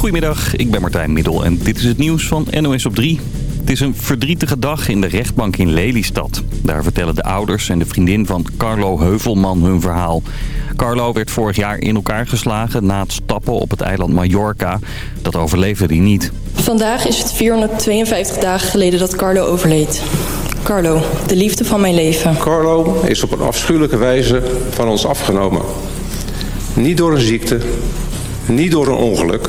Goedemiddag, ik ben Martijn Middel en dit is het nieuws van NOS op 3. Het is een verdrietige dag in de rechtbank in Lelystad. Daar vertellen de ouders en de vriendin van Carlo Heuvelman hun verhaal. Carlo werd vorig jaar in elkaar geslagen na het stappen op het eiland Mallorca. Dat overleefde hij niet. Vandaag is het 452 dagen geleden dat Carlo overleed. Carlo, de liefde van mijn leven. Carlo is op een afschuwelijke wijze van ons afgenomen. Niet door een ziekte, niet door een ongeluk,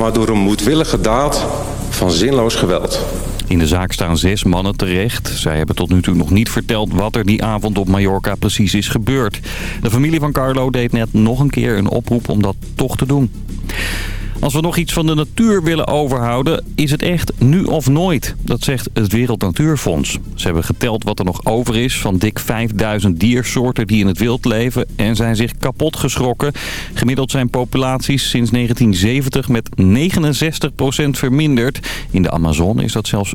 maar door een moedwillige daad van zinloos geweld. In de zaak staan zes mannen terecht. Zij hebben tot nu toe nog niet verteld wat er die avond op Mallorca precies is gebeurd. De familie van Carlo deed net nog een keer een oproep om dat toch te doen. Als we nog iets van de natuur willen overhouden, is het echt nu of nooit. Dat zegt het Wereld Natuurfonds. Ze hebben geteld wat er nog over is van dik 5000 diersoorten die in het wild leven en zijn zich kapot geschrokken. Gemiddeld zijn populaties sinds 1970 met 69% verminderd. In de Amazone is dat zelfs 94%.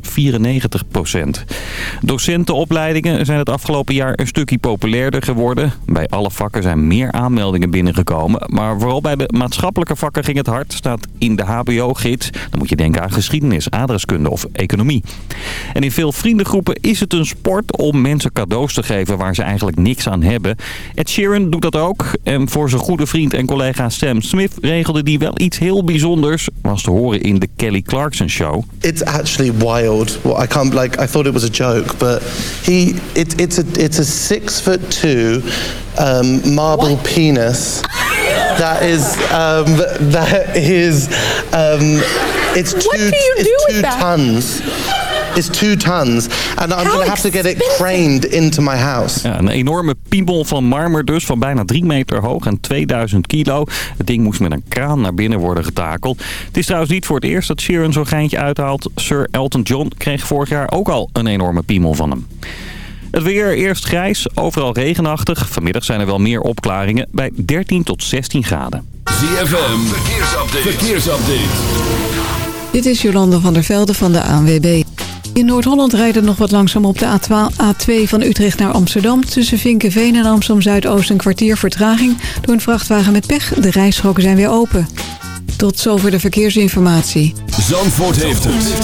Docentenopleidingen zijn het afgelopen jaar een stukje populairder geworden. Bij alle vakken zijn meer aanmeldingen binnengekomen. Maar vooral bij de maatschappelijke vakken ging het hard, in de hbo-gids. Dan moet je denken aan geschiedenis, adreskunde of economie. En in veel vriendengroepen is het een sport om mensen cadeaus te geven waar ze eigenlijk niks aan hebben. Ed Sheeran doet dat ook. En voor zijn goede vriend en collega Sam Smith regelde die wel iets heel bijzonders. Was te horen in de Kelly Clarkson show. It's actually wild. Well, I can't like I thought it was a joke, but he it, it's a it's a six foot two um, marble penis. That is um, that is um, it's two What do you it's do with two that? tons. It's two tons, and I'm gonna have to get it craned into my house. Ja, een enorme piemel van marmer dus, van bijna 3 meter hoog en 2000 kilo. Het ding moest met een kraan naar binnen worden getakeld. Het is trouwens niet voor het eerst dat Sheeran zo'n geintje uithaalt. Sir Elton John kreeg vorig jaar ook al een enorme piemel van hem. Het weer eerst grijs, overal regenachtig. Vanmiddag zijn er wel meer opklaringen bij 13 tot 16 graden. ZFM, verkeersupdate. verkeersupdate. Dit is Jolande van der Velde van de ANWB. In Noord-Holland rijdt het nog wat langzaam op de A2 van Utrecht naar Amsterdam. Tussen Vinkenveen en Amsterdam-Zuidoost een kwartier vertraging. Door een vrachtwagen met pech. De rijstroken zijn weer open. Tot zover de verkeersinformatie. Zandvoort heeft het.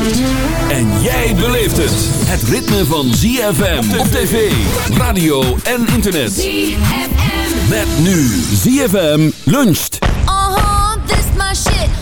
En jij beleeft het. Het ritme van ZFM op tv, radio en internet. ZFM. Met nu ZFM luncht. Uh-huh, this my shit.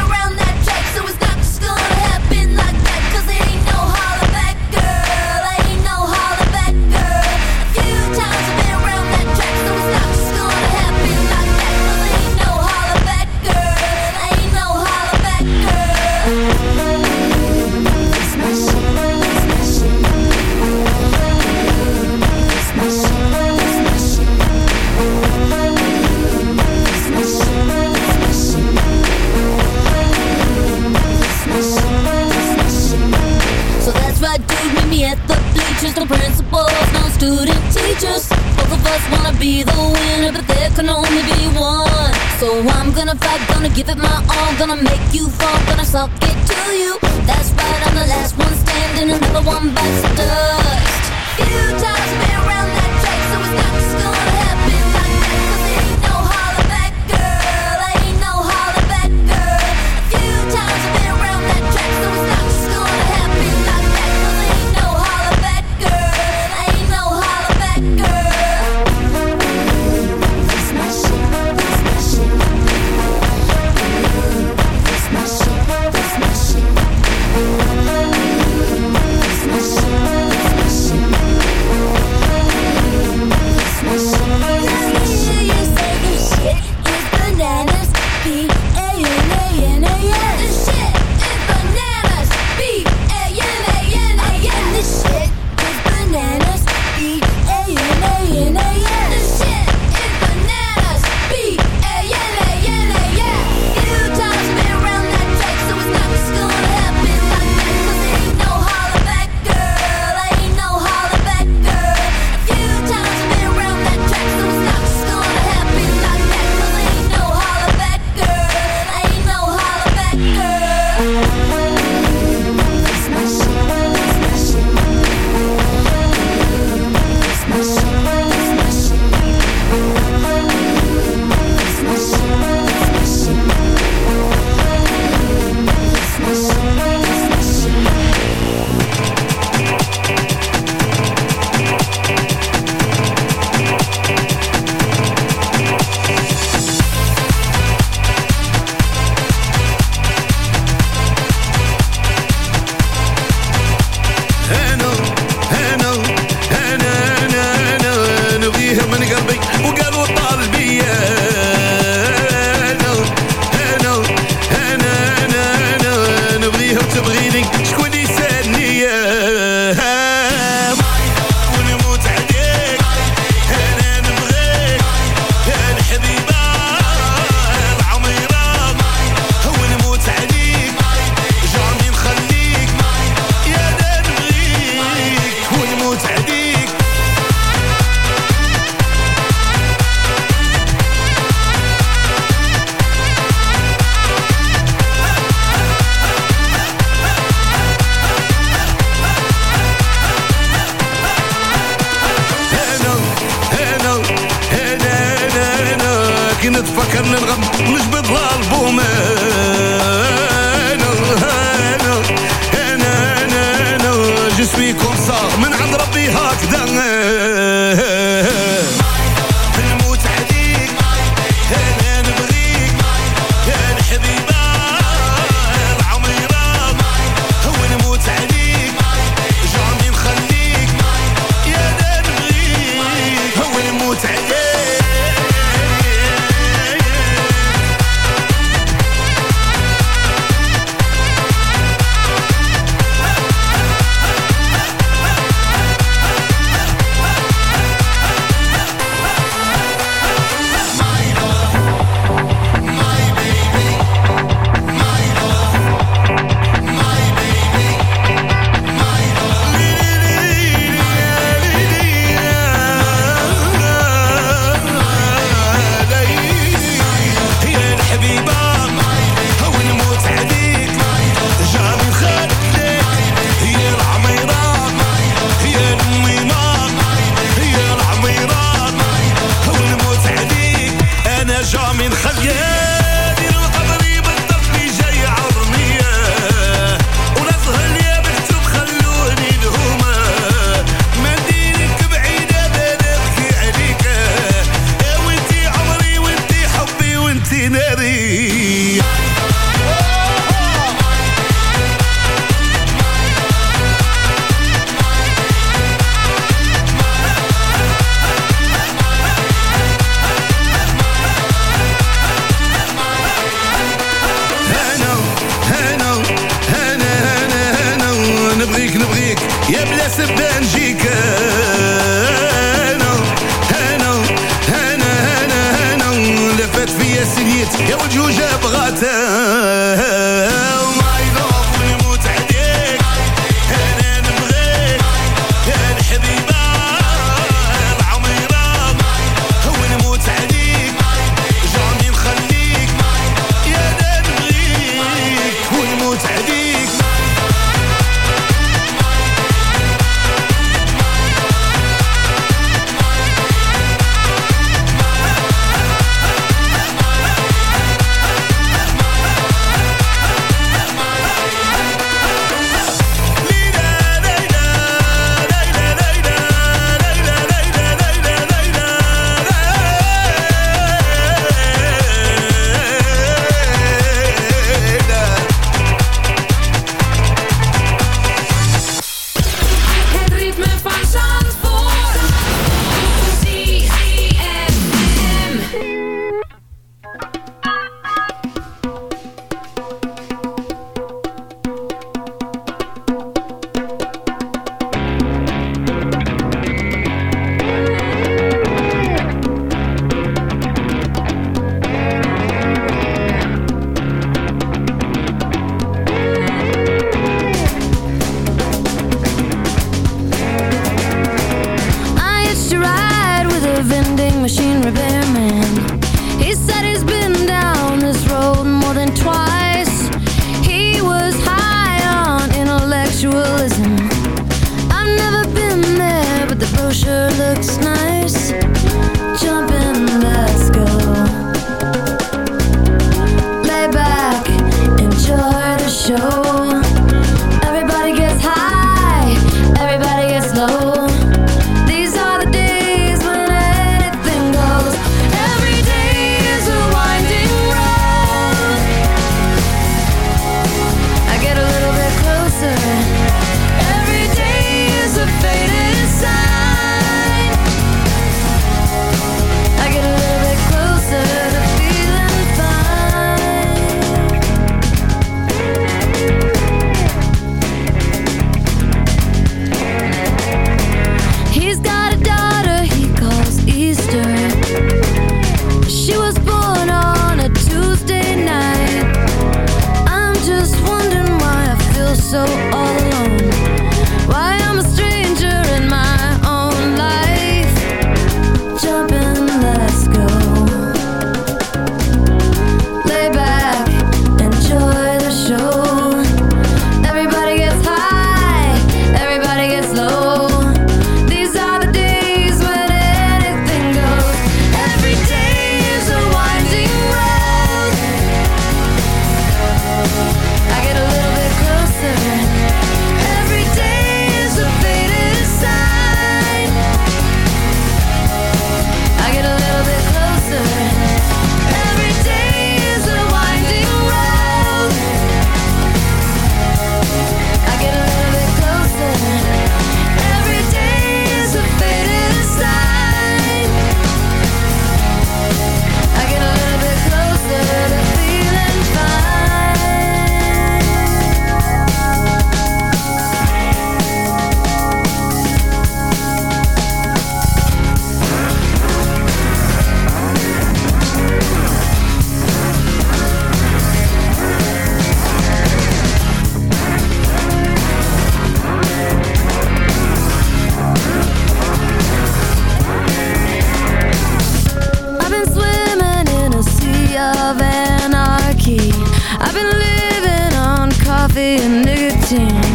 your nicotine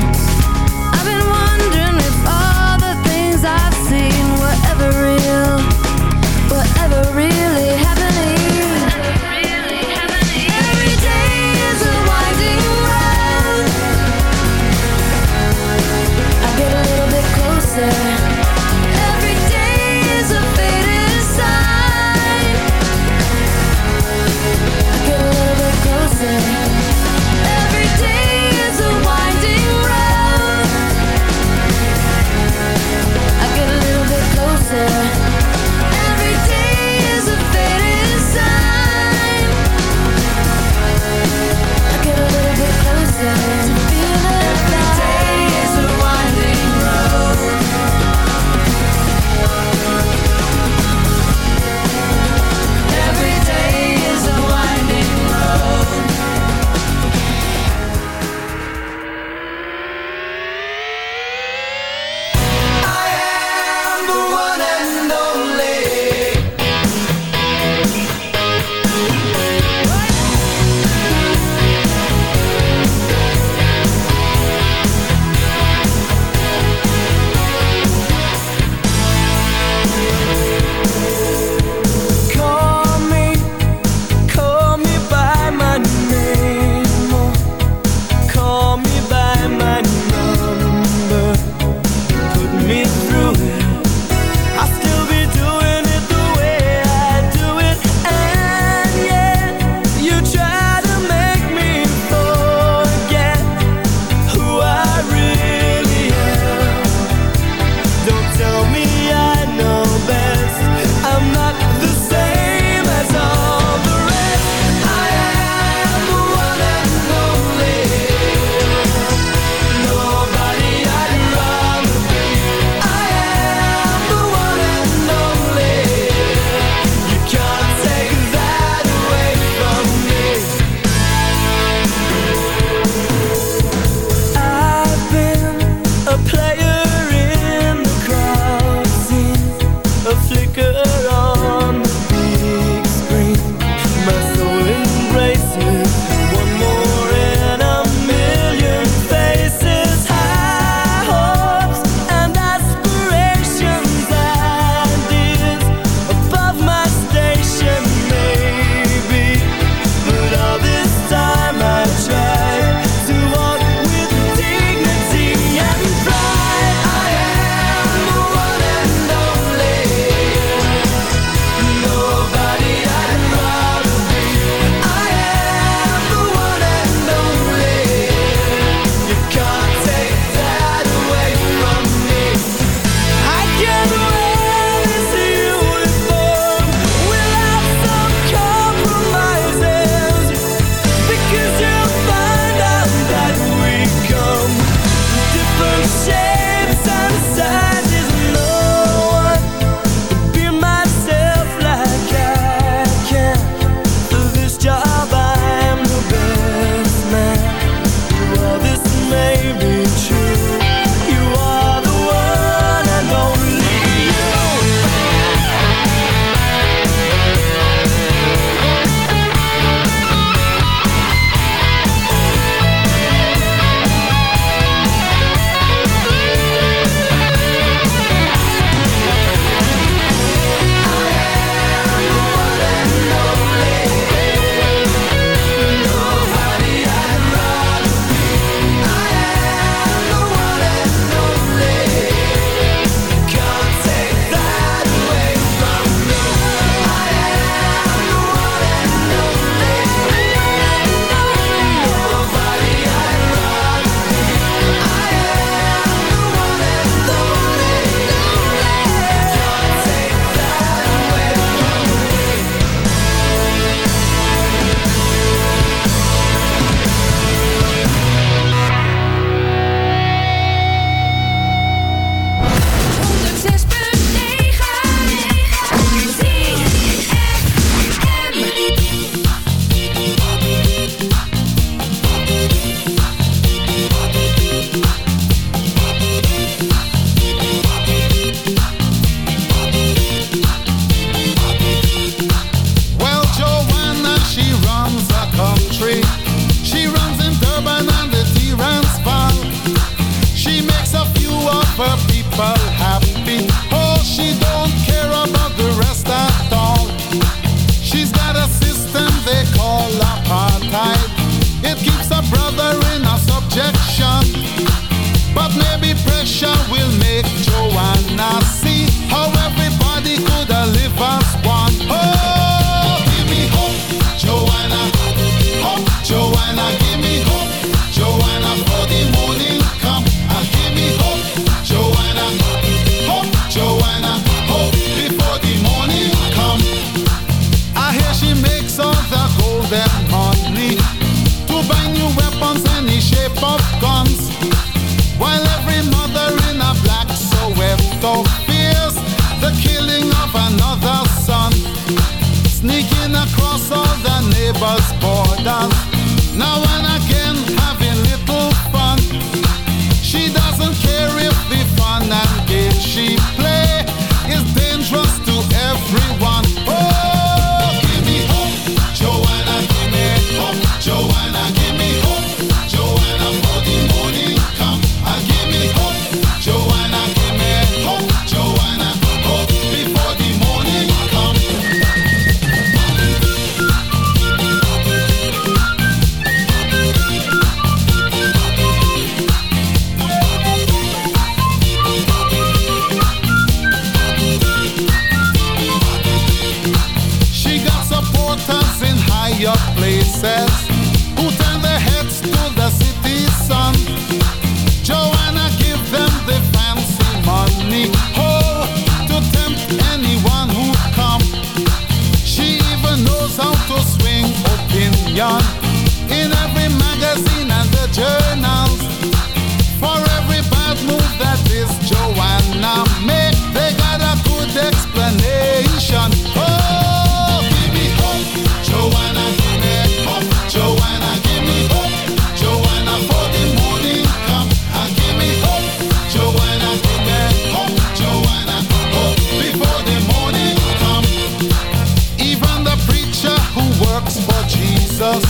Jesus.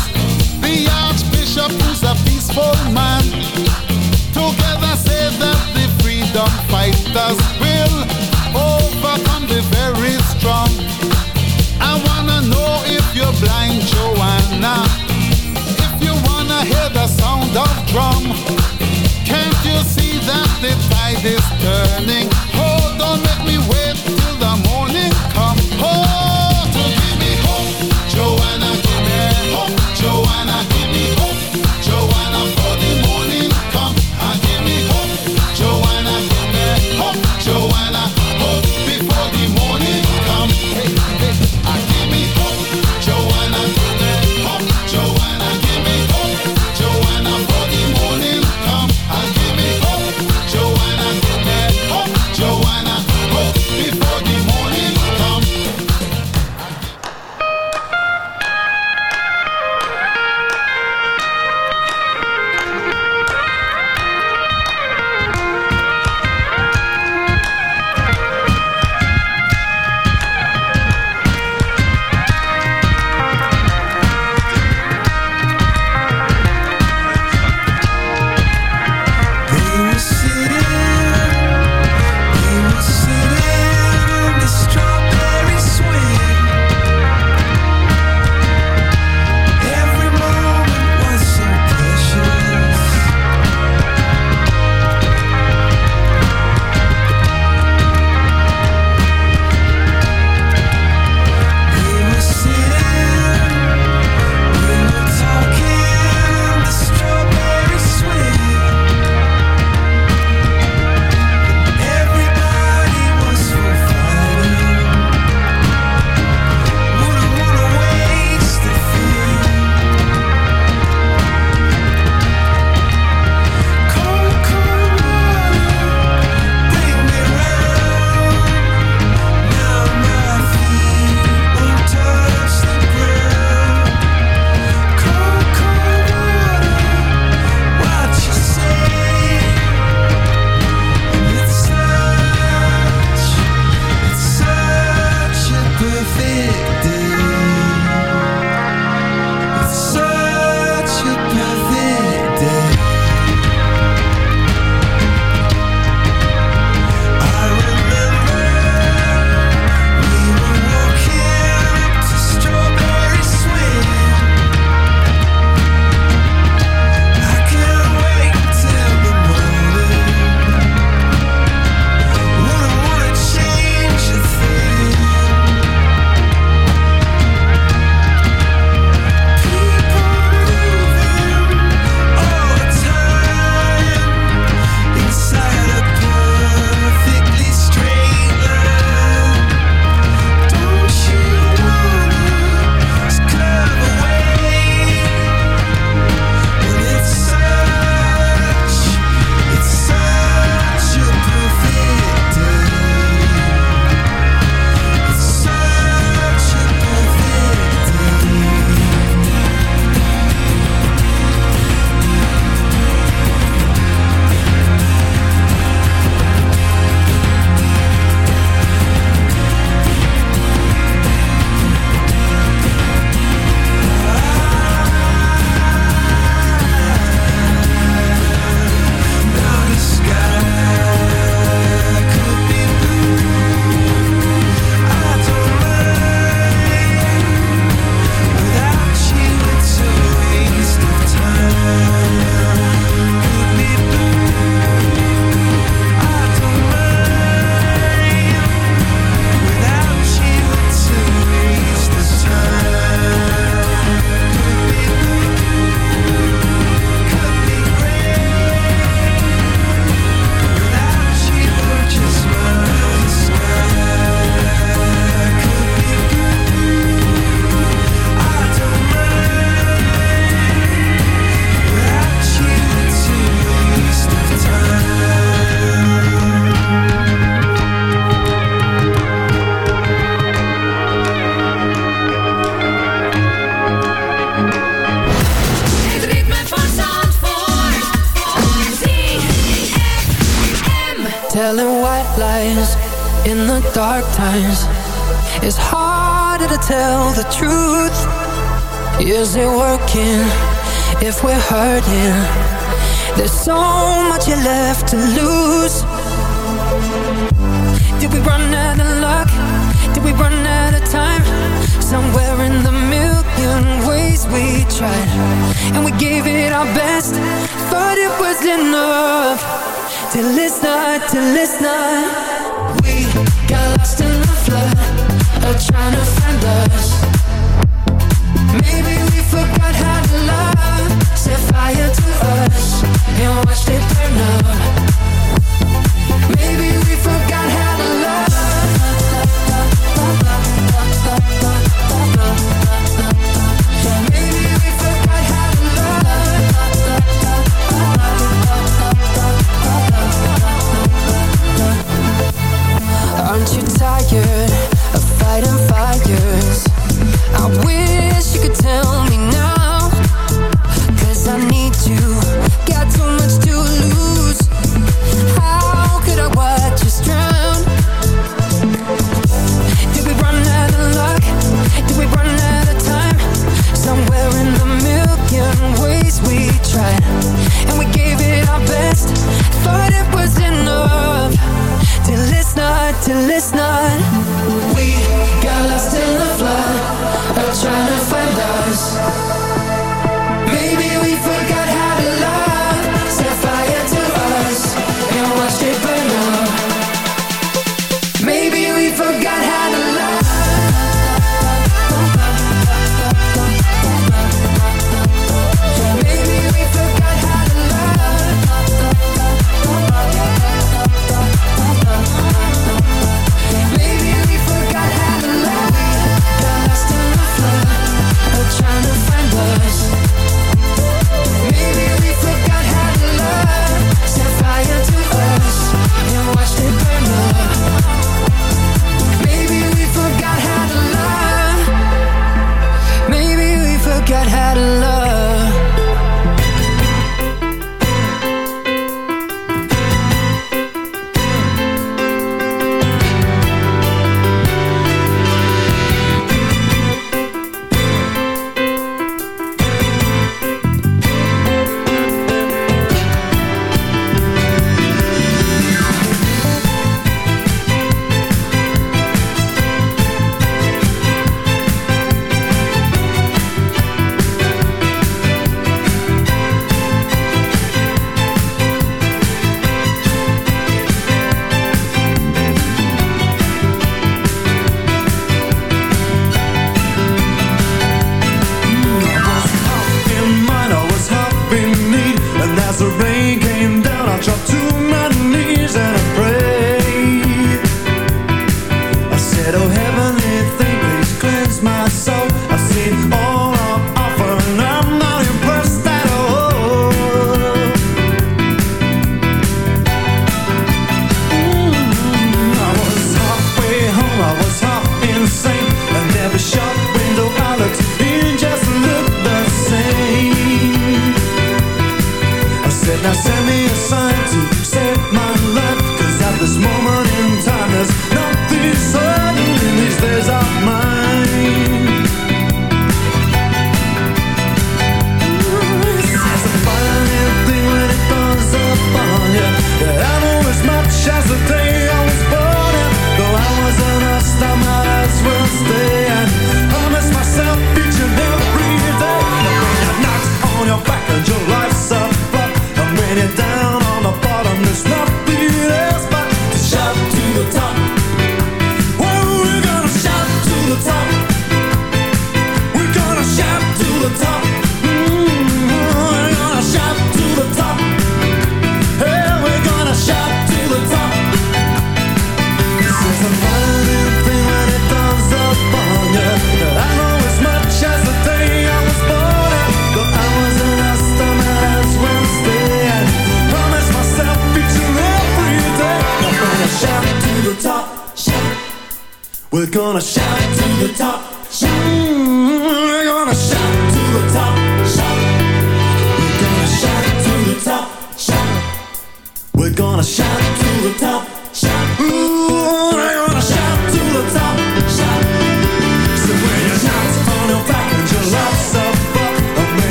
The Archbishop is a peaceful man. Together say that the freedom fighters will overcome the very strong. I wanna know if you're blind, Joanna. If you wanna hear the sound of drum, can't you see that the tide is turning?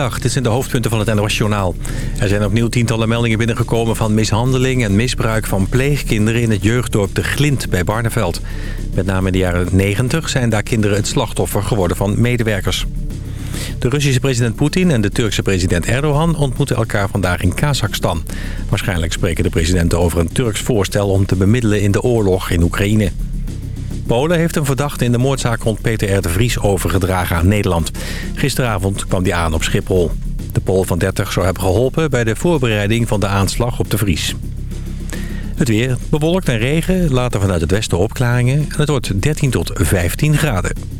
Dit zijn de hoofdpunten van het NOS Journaal. Er zijn opnieuw tientallen meldingen binnengekomen van mishandeling en misbruik van pleegkinderen in het jeugddorp De Glint bij Barneveld. Met name in de jaren 90 zijn daar kinderen het slachtoffer geworden van medewerkers. De Russische president Poetin en de Turkse president Erdogan ontmoeten elkaar vandaag in Kazachstan. Waarschijnlijk spreken de presidenten over een Turks voorstel om te bemiddelen in de oorlog in Oekraïne. Polen heeft een verdachte in de moordzaak rond Peter de Vries overgedragen aan Nederland. Gisteravond kwam die aan op Schiphol. De Pool van 30 zou hebben geholpen bij de voorbereiding van de aanslag op de Vries. Het weer bewolkt en regen, later vanuit het westen opklaringen. En het wordt 13 tot 15 graden.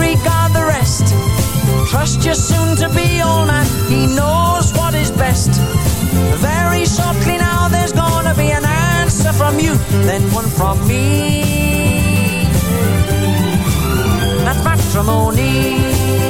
disregard the rest. Trust your soon to be old man, he knows what is best. Very shortly now, there's gonna be an answer from you, then one from me. That's matrimony.